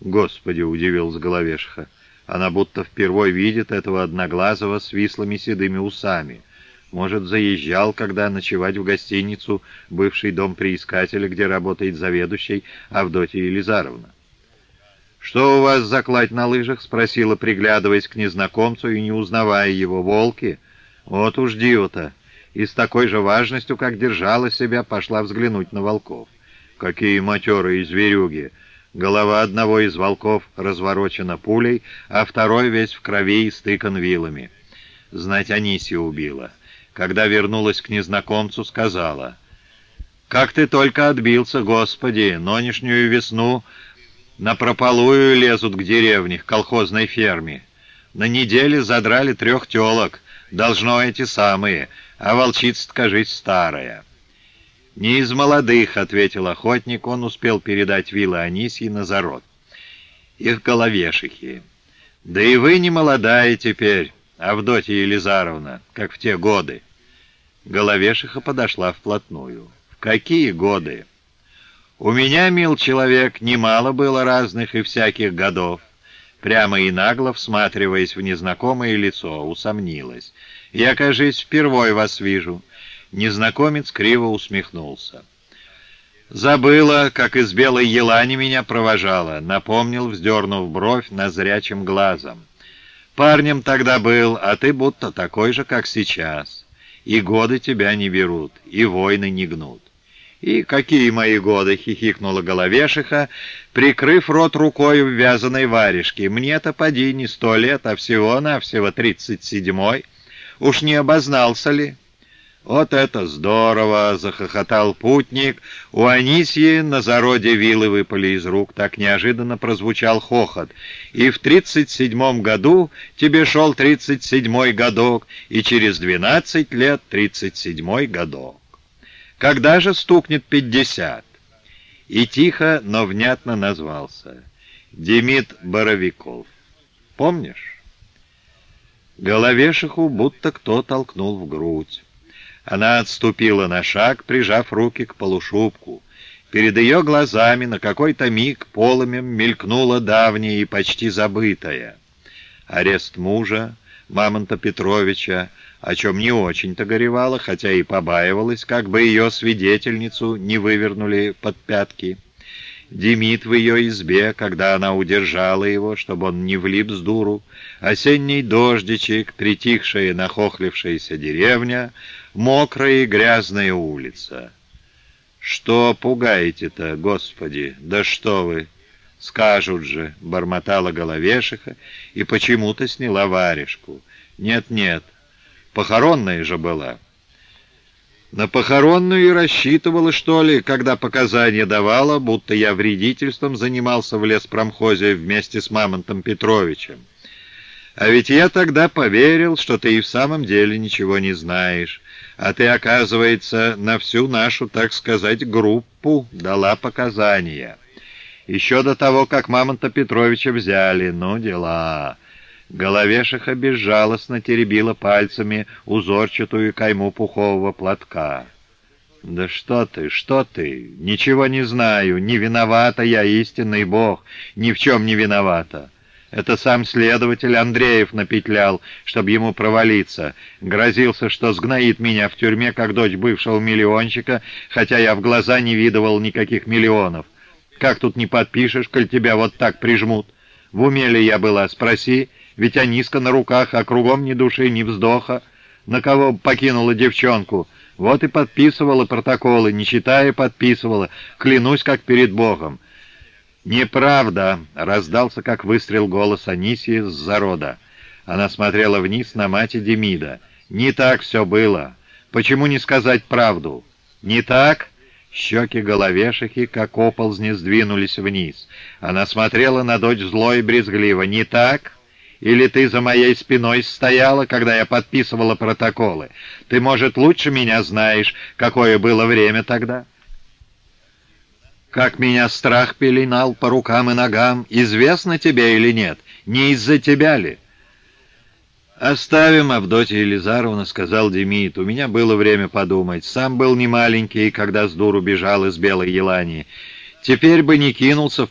Господи, удивилась Головешиха. Она будто впервые видит этого одноглазого с вислыми седыми усами. Может, заезжал, когда ночевать в гостиницу бывший дом приискателя, где работает заведующий Авдотья Елизаровна. «Что у вас за кладь на лыжах?» — спросила, приглядываясь к незнакомцу и не узнавая его. «Волки? Вот уж диота!» И с такой же важностью, как держала себя, пошла взглянуть на волков. «Какие матерые зверюги!» Голова одного из волков разворочена пулей, а второй весь в крови и стыкан вилами. Знать Анисия убила. Когда вернулась к незнакомцу, сказала, «Как ты только отбился, Господи! Нонешнюю весну на прополую лезут к деревне, к колхозной ферме. На неделе задрали трех телок, должно эти самые, а волчица, кажись, старая». «Не из молодых», — ответил охотник, он успел передать вилы Анисьи на зарод. «Их головешихи. Да и вы не молодая теперь, Авдотья Елизаровна, как в те годы». Головешиха подошла вплотную. «В какие годы?» «У меня, мил человек, немало было разных и всяких годов». Прямо и нагло, всматриваясь в незнакомое лицо, усомнилась. «Я, кажись, впервой вас вижу». Незнакомец криво усмехнулся. «Забыла, как из белой елани меня провожала», — напомнил, вздернув бровь на зрячим глазом. «Парнем тогда был, а ты будто такой же, как сейчас. И годы тебя не берут, и войны не гнут». «И какие мои годы!» — хихикнула головешиха, прикрыв рот рукой в вязаной варежке. «Мне-то поди не сто лет, а всего-навсего тридцать седьмой. Уж не обознался ли?» «Вот это здорово!» — захохотал путник. У Анисьи на зароде вилы выпали из рук. Так неожиданно прозвучал хохот. «И в тридцать седьмом году тебе шел тридцать седьмой годок, и через двенадцать лет тридцать седьмой годок. Когда же стукнет пятьдесят?» И тихо, но внятно назвался. Демид Боровиков. Помнишь? Головешиху будто кто толкнул в грудь. Она отступила на шаг, прижав руки к полушубку. Перед ее глазами на какой-то миг полымем мелькнула давняя и почти забытая. Арест мужа, Мамонта Петровича, о чем не очень-то горевала, хотя и побаивалась, как бы ее свидетельницу не вывернули под пятки. Демид в ее избе, когда она удержала его, чтобы он не влип с дуру, осенний дождичек, притихшая нахохлившаяся деревня, мокрая и грязная улица. «Что пугаете-то, Господи? Да что вы!» «Скажут же!» — бормотала головешиха и почему-то сняла варежку. «Нет-нет, похоронная же была». На похоронную и рассчитывала, что ли, когда показания давала, будто я вредительством занимался в леспромхозе вместе с Мамонтом Петровичем. А ведь я тогда поверил, что ты и в самом деле ничего не знаешь, а ты, оказывается, на всю нашу, так сказать, группу дала показания. Еще до того, как Мамонта Петровича взяли, ну дела... Головешиха безжалостно теребила пальцами узорчатую кайму пухового платка. «Да что ты, что ты? Ничего не знаю. Не виновата я, истинный бог. Ни в чем не виновата. Это сам следователь Андреев напетлял, чтобы ему провалиться. Грозился, что сгноит меня в тюрьме, как дочь бывшего миллионщика, хотя я в глаза не видывал никаких миллионов. Как тут не подпишешь, коль тебя вот так прижмут? В уме ли я была, спроси». Ведь Аниска на руках, а кругом ни души, ни вздоха. На кого покинула девчонку? Вот и подписывала протоколы, не читая, подписывала. Клянусь, как перед Богом. «Неправда!» — раздался, как выстрел голос Анисии с зарода. Она смотрела вниз на мать Демида. «Не так все было. Почему не сказать правду?» «Не так?» Щеки головешихи, как оползни, сдвинулись вниз. Она смотрела на дочь зло и брезгливо. «Не так?» Или ты за моей спиной стояла, когда я подписывала протоколы? Ты, может, лучше меня знаешь, какое было время тогда?» «Как меня страх пеленал по рукам и ногам, известно тебе или нет? Не из-за тебя ли?» «Оставим, Авдотья Елизаровна», — сказал Демид. «У меня было время подумать. Сам был не маленький, когда с дуру бежал из Белой Елании. Теперь бы не кинулся в